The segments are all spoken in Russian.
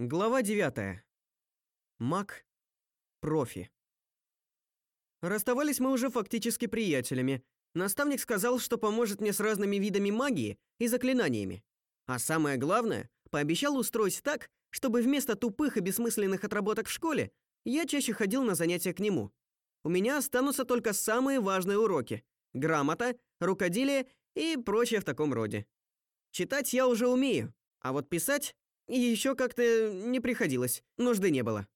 Глава 9. Маг профи. Расставались мы уже фактически приятелями. Наставник сказал, что поможет мне с разными видами магии и заклинаниями. А самое главное, пообещал устроить так, чтобы вместо тупых и бессмысленных отработок в школе я чаще ходил на занятия к нему. У меня останутся только самые важные уроки: грамота, рукоделие и прочее в таком роде. Читать я уже умею, а вот писать еще как-то не приходилось, нужды не было.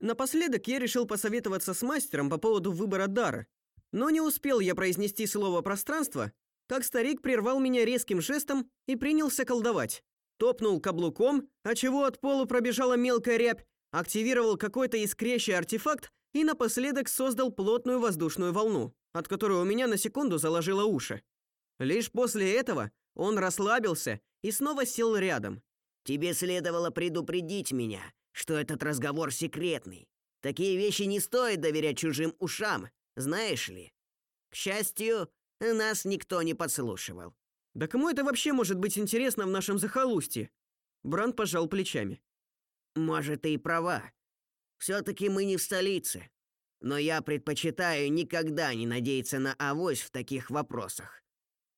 Напоследок я решил посоветоваться с мастером по поводу выбора дара. Но не успел я произнести слово пространство, как старик прервал меня резким жестом и принялся колдовать. Топнул каблуком, отчего от пола пробежала мелкая рябь, активировал какой-то искрящий артефакт и напоследок создал плотную воздушную волну, от которой у меня на секунду заложило уши. Лишь после этого он расслабился и снова сел рядом. Тебе следовало предупредить меня, что этот разговор секретный. Такие вещи не стоит доверять чужим ушам, знаешь ли. К счастью, нас никто не подслушивал. Да кому это вообще может быть интересно в нашем захолустье? Бранд пожал плечами. Может, ты и права. все таки мы не в столице. Но я предпочитаю никогда не надеяться на авось в таких вопросах.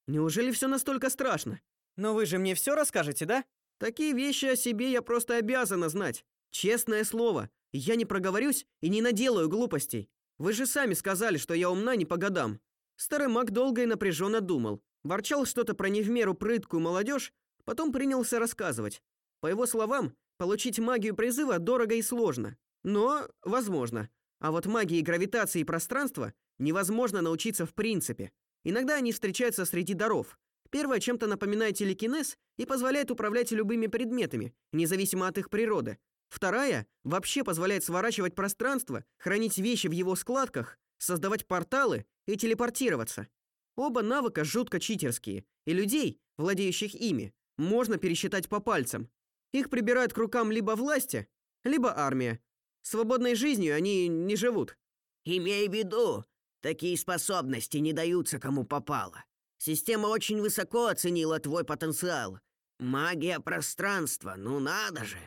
Неужели все настолько страшно? Но вы же мне все расскажете, да? Такие вещи о себе я просто обязана знать. Честное слово, я не проговорюсь и не наделаю глупостей. Вы же сами сказали, что я умна не по годам. Старый маг долго и напряженно думал, ворчал что-то про не в меру прыткую молодежь, потом принялся рассказывать. По его словам, получить магию призыва дорого и сложно, но возможно. А вот магии гравитации и пространства невозможно научиться в принципе. Иногда они встречаются среди даров. Первое чем-то напоминает телекинез и позволяет управлять любыми предметами, независимо от их природы. Вторая вообще позволяет сворачивать пространство, хранить вещи в его складках, создавать порталы и телепортироваться. Оба навыка жутко читерские, и людей, владеющих ими, можно пересчитать по пальцам. Их прибирают к рукам либо власти, либо армия. Свободной жизнью они не живут. Имей в виду, такие способности не даются кому попало. Система очень высоко оценила твой потенциал. Магия пространства, ну надо же.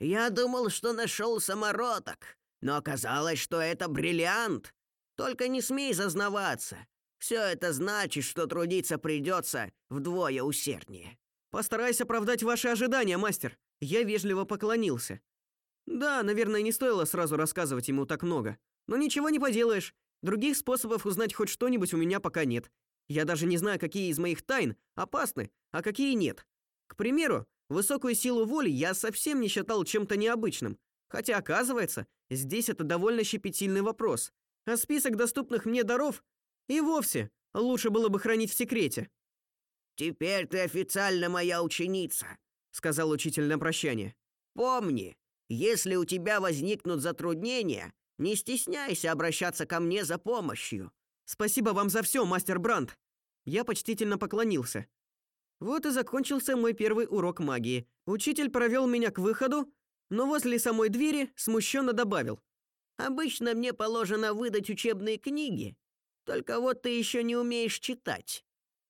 Я думал, что нашел самородок, но оказалось, что это бриллиант. Только не смей зазнаваться. Все это значит, что трудиться придется вдвое усерднее. Постарайся оправдать ваши ожидания, мастер. Я вежливо поклонился. Да, наверное, не стоило сразу рассказывать ему так много. Но ничего не поделаешь. Других способов узнать хоть что-нибудь у меня пока нет. Я даже не знаю, какие из моих тайн опасны, а какие нет. К примеру, высокую силу воли я совсем не считал чем-то необычным, хотя оказывается, здесь это довольно щепетильный вопрос. А список доступных мне даров и вовсе лучше было бы хранить в секрете. Теперь ты официально моя ученица, сказал учитель на прощание. Помни, если у тебя возникнут затруднения, не стесняйся обращаться ко мне за помощью. Спасибо вам за все, мастер Бранд. Я почтительно поклонился. Вот и закончился мой первый урок магии. Учитель провел меня к выходу, но возле самой двери смущенно добавил: "Обычно мне положено выдать учебные книги, только вот ты еще не умеешь читать.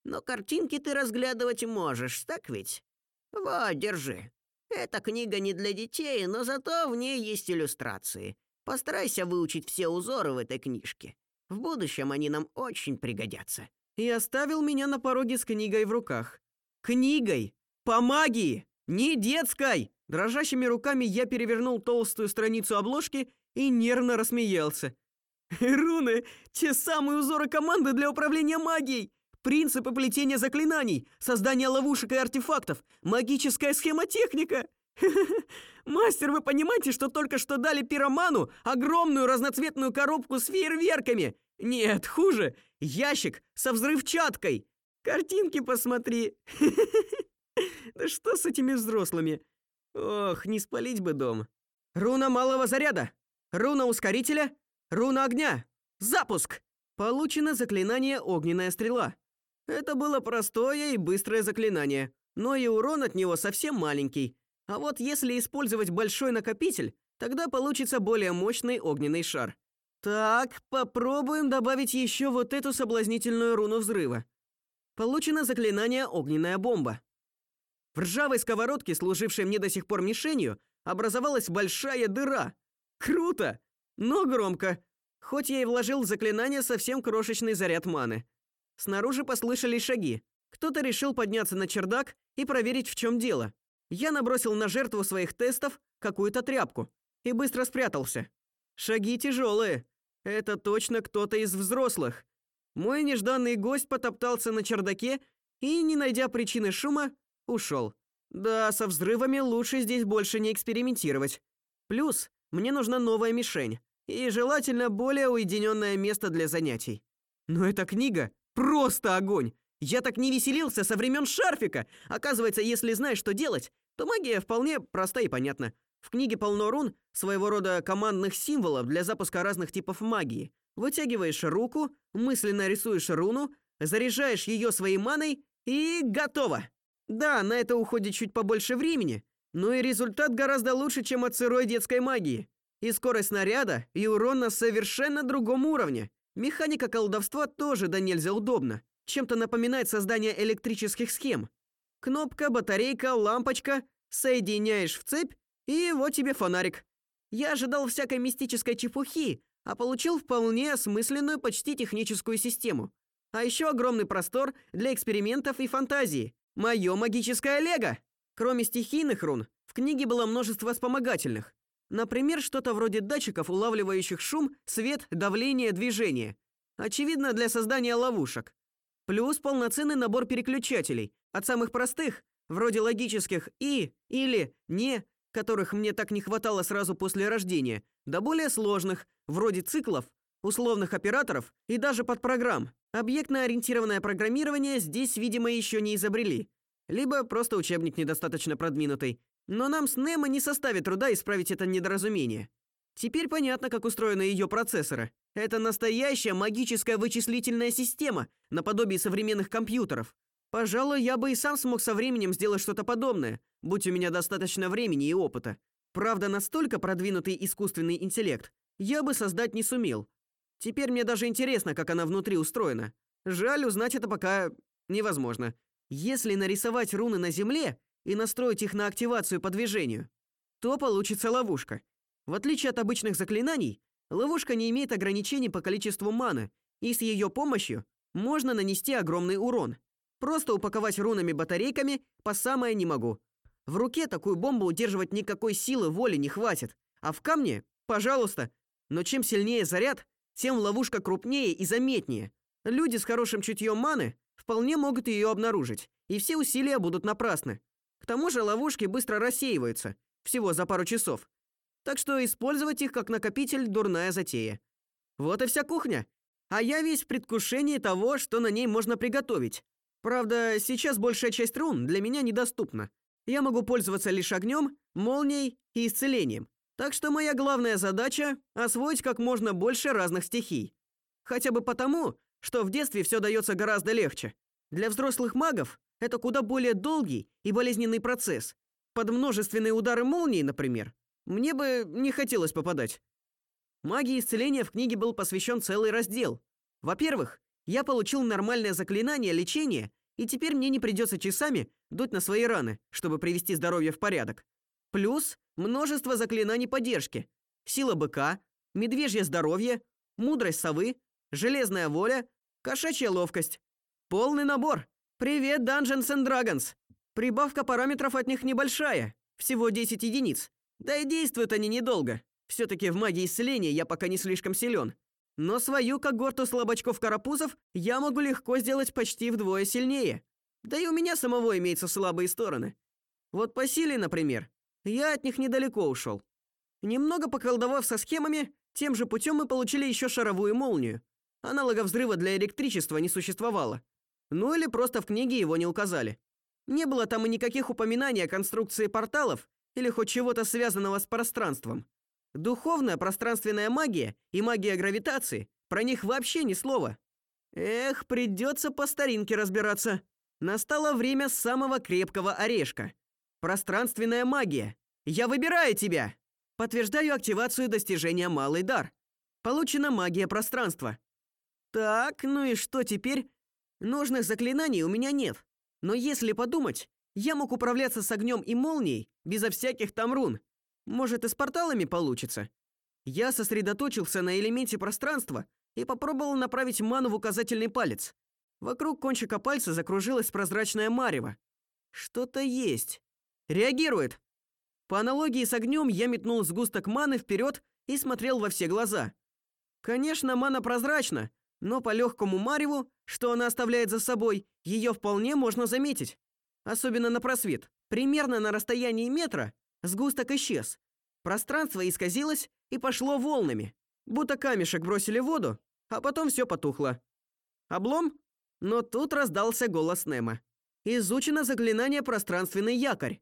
Но картинки ты разглядывать можешь, так ведь? Вот, держи. Эта книга не для детей, но зато в ней есть иллюстрации. Постарайся выучить все узоры в этой книжке. В будущем они нам очень пригодятся. И оставил меня на пороге с книгой в руках. Книгой по магии, не детской. Дрожащими руками я перевернул толстую страницу обложки и нервно рассмеялся. Руны, те самые узоры команды для управления магией, принципы плетения заклинаний, создания ловушек и артефактов, магическая схемотехника. Мастер, вы понимаете, что только что дали пироману огромную разноцветную коробку с фейерверками? Нет, хуже, ящик со взрывчаткой. Картинки посмотри. Да что с этими взрослыми? Ох, не спалить бы дом. Руна малого заряда, руна ускорителя, руна огня. Запуск. Получено заклинание огненная стрела. Это было простое и быстрое заклинание, но и урон от него совсем маленький. А вот если использовать большой накопитель, тогда получится более мощный огненный шар. Так, попробуем добавить еще вот эту соблазнительную руну взрыва. Получено заклинание огненная бомба. В ржавой сковородке, служившей мне до сих пор мишенью, образовалась большая дыра. Круто, но громко. Хоть я и вложил в заклинание совсем крошечный заряд маны. Снаружи послышались шаги. Кто-то решил подняться на чердак и проверить, в чем дело. Я набросил на жертву своих тестов какую-то тряпку и быстро спрятался. Шаги тяжелые. Это точно кто-то из взрослых. Мой нежданный гость потоптался на чердаке и, не найдя причины шума, ушел. Да, со взрывами лучше здесь больше не экспериментировать. Плюс мне нужна новая мишень и желательно более уединенное место для занятий. Но эта книга просто огонь. Я так не веселился со времен шарфика. Оказывается, если знаешь, что делать, то магия вполне проста и понятна. В книге полно рун, своего рода командных символов для запуска разных типов магии. Вытягиваешь руку, мысленно рисуешь руну, заряжаешь ее своей маной и готово. Да, на это уходит чуть побольше времени, но и результат гораздо лучше, чем от сырой детской магии. И скорость снаряда, и урон на совершенно другом уровне. Механика колдовства тоже да нельзя удобна. Чем-то напоминает создание электрических схем. Кнопка, батарейка, лампочка, соединяешь в цепь, и вот тебе фонарик. Я ожидал всякой мистической чепухи, а получил вполне осмысленную, почти техническую систему. А еще огромный простор для экспериментов и фантазии. Мое магическое лего. Кроме стихийных рун, в книге было множество вспомогательных. Например, что-то вроде датчиков, улавливающих шум, свет, давление, движение. Очевидно, для создания ловушек. Плюс полноценный набор переключателей, от самых простых, вроде логических и или не, которых мне так не хватало сразу после рождения, до более сложных, вроде циклов, условных операторов и даже подпрограмм. Объектно-ориентированное программирование здесь, видимо, еще не изобрели. Либо просто учебник недостаточно продвинутый, но нам с Немо не составит труда исправить это недоразумение. Теперь понятно, как устроены ее процессоры. Это настоящая магическая вычислительная система, наподобие современных компьютеров. Пожалуй, я бы и сам смог со временем сделать что-то подобное, будь у меня достаточно времени и опыта. Правда, настолько продвинутый искусственный интеллект я бы создать не сумел. Теперь мне даже интересно, как она внутри устроена. Жаль, узнать это пока невозможно. Если нарисовать руны на земле, и настроить их на активацию по движению, то получится ловушка. В отличие от обычных заклинаний, ловушка не имеет ограничений по количеству маны, и с ее помощью можно нанести огромный урон. Просто упаковать рунами батарейками по самое не могу. В руке такую бомбу удерживать никакой силы воли не хватит, а в камне пожалуйста. Но чем сильнее заряд, тем ловушка крупнее и заметнее. Люди с хорошим чутьем маны вполне могут ее обнаружить, и все усилия будут напрасны. К тому же ловушки быстро рассеиваются, всего за пару часов. Так что использовать их как накопитель дурная затея. Вот и вся кухня. А я весь в предвкушении того, что на ней можно приготовить. Правда, сейчас большая часть рун для меня недоступна. Я могу пользоваться лишь огнем, молнией и исцелением. Так что моя главная задача освоить как можно больше разных стихий. Хотя бы потому, что в детстве все дается гораздо легче. Для взрослых магов это куда более долгий и болезненный процесс. Под множественные удары молнии, например, мне бы не хотелось попадать. Магии исцеления в книге был посвящен целый раздел. Во-первых, я получил нормальное заклинание лечения, и теперь мне не придется часами дуть на свои раны, чтобы привести здоровье в порядок. Плюс множество заклинаний поддержки. Сила быка, медвежье здоровье, мудрость совы, железная воля, кошачья ловкость. Полный набор. Привет, Dungeons and Dragons. Прибавка параметров от них небольшая, всего 10 единиц. Да и действуют они недолго. все таки в магии исцеления я пока не слишком силен. Но свою когорту слабачков-карапузов я могу легко сделать почти вдвое сильнее. Да и у меня самого имеются слабые стороны. Вот по силе, например, я от них недалеко ушел. Немного поколдовав со схемами, тем же путем мы получили еще шаровую молнию. Аналога взрыва для электричества не существовало. Ну или просто в книге его не указали. Не было там и никаких упоминаний о конструкции порталов или хоть чего-то связанного с пространством. Духовная пространственная магия и магия гравитации, про них вообще ни слова. Эх, придется по старинке разбираться. Настало время самого крепкого орешка. Пространственная магия. Я выбираю тебя. Подтверждаю активацию достижения малый дар. Получена магия пространства. Так, ну и что теперь? Нужных заклинаний у меня нет. Но если подумать, я мог управляться с огнем и молнией безо всяких там рун. Может, и с порталами получится. Я сосредоточился на элементе пространства и попробовал направить ману в указательный палец. Вокруг кончика пальца закружилась прозрачная марево. Что-то есть. Реагирует. По аналогии с огнем я метнул сгусток маны вперед и смотрел во все глаза. Конечно, мана прозрачна, но по легкому мареву, что она оставляет за собой, ее вполне можно заметить. Особенно на просвет. Примерно на расстоянии метра сгусток исчез. Пространство исказилось и пошло волнами, будто камешек бросили в воду, а потом все потухло. Облом? Но тут раздался голос Нема. Изучено заклинание пространственный якорь.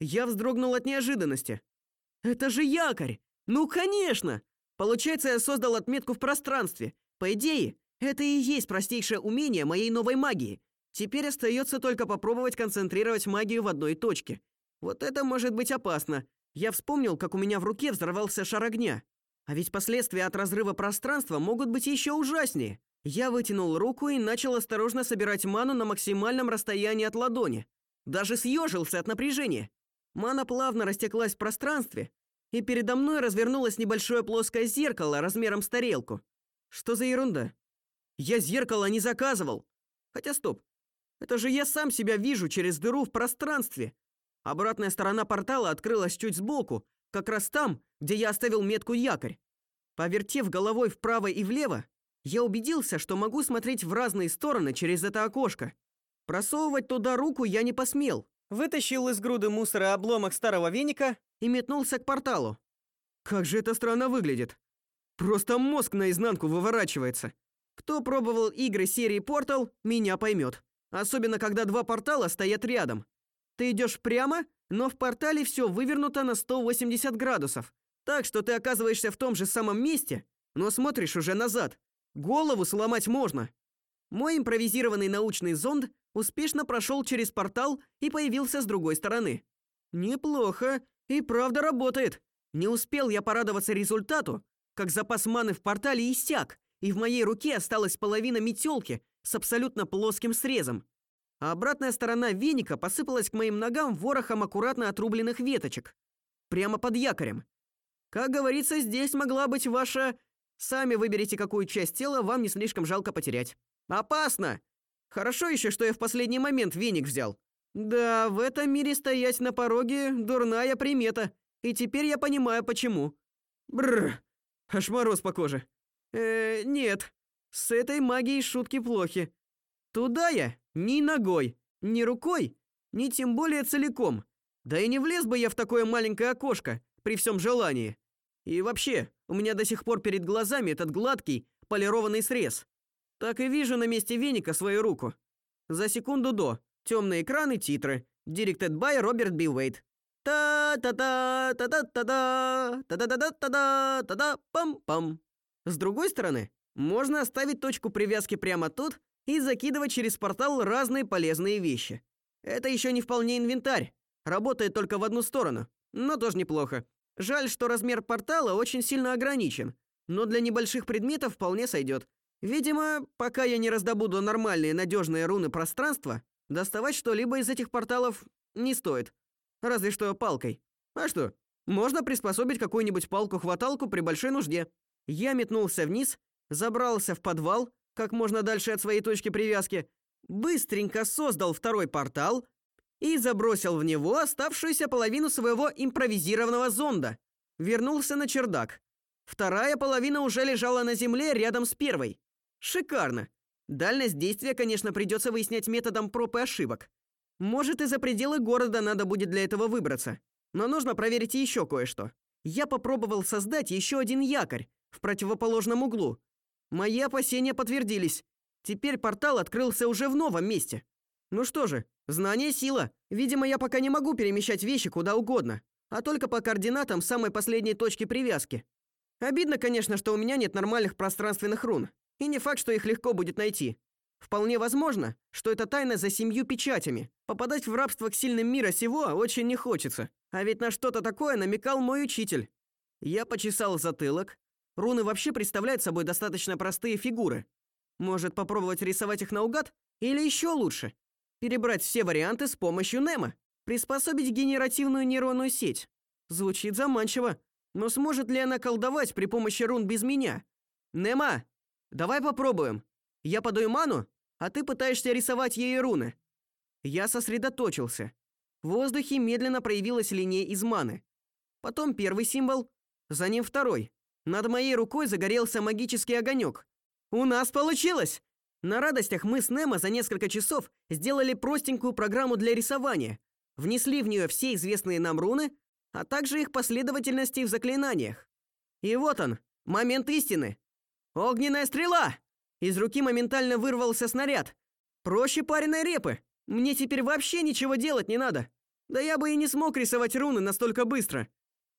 Я вздрогнул от неожиданности. Это же якорь. Ну, конечно. Получается, я создал отметку в пространстве. По идее, это и есть простейшее умение моей новой магии. Теперь остается только попробовать концентрировать магию в одной точке. Вот это может быть опасно. Я вспомнил, как у меня в руке взорвался шар огня. А ведь последствия от разрыва пространства могут быть еще ужаснее. Я вытянул руку и начал осторожно собирать ману на максимальном расстоянии от ладони. Даже съежился от напряжения. Мана плавно растеклась в пространстве, и передо мной развернулось небольшое плоское зеркало размером с тарелку. Что за ерунда? Я зеркало не заказывал. Хотя стоп. Это же я сам себя вижу через дыру в пространстве. Обратная сторона портала открылась чуть сбоку, как раз там, где я оставил метку якорь. Повертев головой вправо и влево, я убедился, что могу смотреть в разные стороны через это окошко. Просовывать туда руку я не посмел. Вытащил из груды мусора обломок старого веника и метнулся к порталу. Как же это странно выглядит. Просто мозг наизнанку выворачивается. Кто пробовал игры серии Portal, меня поймет. Особенно когда два портала стоят рядом. Ты идешь прямо, но в портале все вывернуто на 180 градусов. Так что ты оказываешься в том же самом месте, но смотришь уже назад. Голову сломать можно. Мой импровизированный научный зонд успешно прошел через портал и появился с другой стороны. Неплохо, и правда работает. Не успел я порадоваться результату, как запас маны в портале иссяк, и в моей руке осталась половина метелки с абсолютно плоским срезом. А обратная сторона веника посыпалась к моим ногам ворохом аккуратно отрубленных веточек, прямо под якорем. Как говорится, здесь могла быть ваша Сами выберите, какую часть тела вам не слишком жалко потерять. Опасно. Хорошо еще, что я в последний момент веник взял. Да, в этом мире стоять на пороге дурная примета. И теперь я понимаю почему. Бррр. Аж мороз по коже. Э, нет. С этой магией шутки плохи. Туда я ни ногой, ни рукой, ни тем более целиком. Да и не влез бы я в такое маленькое окошко при всем желании. И вообще, у меня до сих пор перед глазами этот гладкий, полированный срез. Так и вижу на месте веника свою руку. За секунду до. Темный экран и титры. Directed by Роберт Би Уэйт. Та-та-та, та-та-та-та, та-та-та-та-та, та-та, пам-пам. С другой стороны, можно оставить точку привязки прямо тут и закидывать через портал разные полезные вещи. Это еще не вполне инвентарь. Работает только в одну сторону, но тоже неплохо. Жаль, что размер портала очень сильно ограничен, но для небольших предметов вполне сойдет. Видимо, пока я не раздобуду нормальные надежные руны пространства, доставать что-либо из этих порталов не стоит. Разве что палкой. А что? Можно приспособить какую-нибудь палку-хваталку при большой нужде. Я метнулся вниз, забрался в подвал, как можно дальше от своей точки привязки, быстренько создал второй портал, и забросил в него оставшуюся половину своего импровизированного зонда. Вернулся на чердак. Вторая половина уже лежала на земле рядом с первой. Шикарно. Дальность действия, конечно, придется выяснять методом проб и ошибок. Может, и за пределы города надо будет для этого выбраться. Но нужно проверить еще кое-что. Я попробовал создать еще один якорь в противоположном углу. Мои опасения подтвердились. Теперь портал открылся уже в новом месте. Ну что же, знание сила. Видимо, я пока не могу перемещать вещи куда угодно, а только по координатам самой последней точки привязки. Обидно, конечно, что у меня нет нормальных пространственных рун, и не факт, что их легко будет найти. Вполне возможно, что это тайна за семью печатями. Попадать в рабство к сильным мира сего очень не хочется. А ведь на что-то такое намекал мой учитель. Я почесал затылок. Руны вообще представляют собой достаточно простые фигуры. Может, попробовать рисовать их наугад или еще лучше перебрать все варианты с помощью Немо, приспособить генеративную нейронную сеть. Звучит заманчиво. Но сможет ли она колдовать при помощи рун без меня? Нема, давай попробуем. Я подаю ману, а ты пытаешься рисовать ей руны. Я сосредоточился. В воздухе медленно проявилась линия из маны. Потом первый символ, за ним второй. Над моей рукой загорелся магический огонек. У нас получилось. На радостях мы с Немо за несколько часов сделали простенькую программу для рисования. Внесли в нее все известные нам руны, а также их последовательности в заклинаниях. И вот он, момент истины. Огненная стрела. Из руки моментально вырвался снаряд. Проще пареной репы. Мне теперь вообще ничего делать не надо. Да я бы и не смог рисовать руны настолько быстро.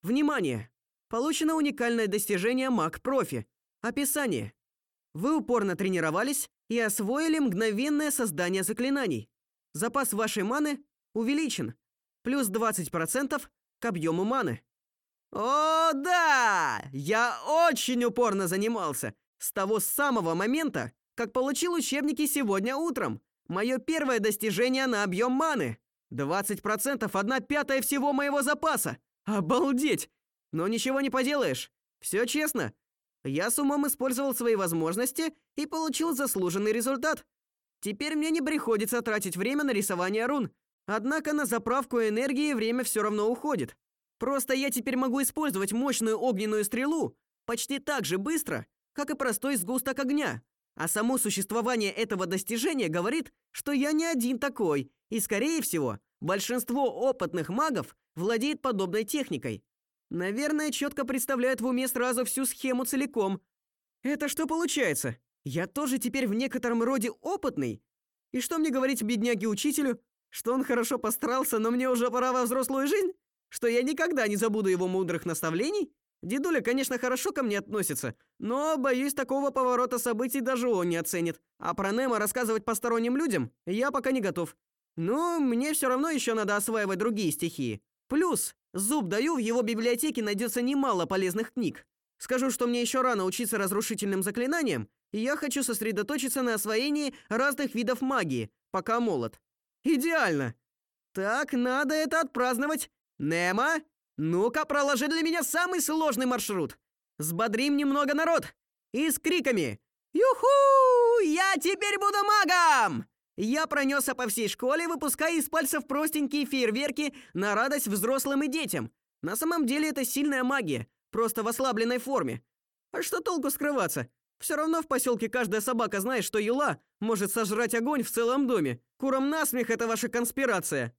Внимание. Получено уникальное достижение маг-профи. Описание. Вы упорно тренировались и освоили мгновенное создание заклинаний. Запас вашей маны увеличен. Плюс 20% к объему маны. О, да! Я очень упорно занимался с того самого момента, как получил учебники сегодня утром. Мое первое достижение на объем маны. 20% одна пятая всего моего запаса. Обалдеть! Но ничего не поделаешь. Все честно. Я с умом использовал свои возможности и получил заслуженный результат. Теперь мне не приходится тратить время на рисование рун. Однако на заправку энергии время все равно уходит. Просто я теперь могу использовать мощную огненную стрелу почти так же быстро, как и простой сгусток огня. А само существование этого достижения говорит, что я не один такой, и скорее всего, большинство опытных магов владеет подобной техникой. Наверное, четко представляют в уме сразу всю схему целиком. Это что получается? Я тоже теперь в некотором роде опытный? И что мне говорить бедняге-учителю? Что он хорошо постарался, но мне уже пора во взрослую жизнь? Что я никогда не забуду его мудрых наставлений? Дедуля, конечно, хорошо ко мне относится, но, боюсь, такого поворота событий даже он не оценит. А про Немо рассказывать посторонним людям я пока не готов. Но мне все равно еще надо осваивать другие стихии. Плюс, зуб даю, в его библиотеке найдется немало полезных книг. Скажу, что мне еще рано учиться разрушительным заклинаниям, и я хочу сосредоточиться на освоении разных видов магии, пока молод. Идеально. Так, надо это отпраздновать. Немо, ну-ка, проложи для меня самый сложный маршрут. Сбодрим немного народ. И с криками «Юху! Я теперь буду магом!» Я пронесся по всей школе, выпуская из пальцев простенькие фейерверки на радость взрослым и детям. На самом деле это сильная магия, просто в ослабленной форме. А что толку скрываться? Все равно в поселке каждая собака знает, что юла может сожрать огонь в целом доме. Курам насмех это ваша конспирация.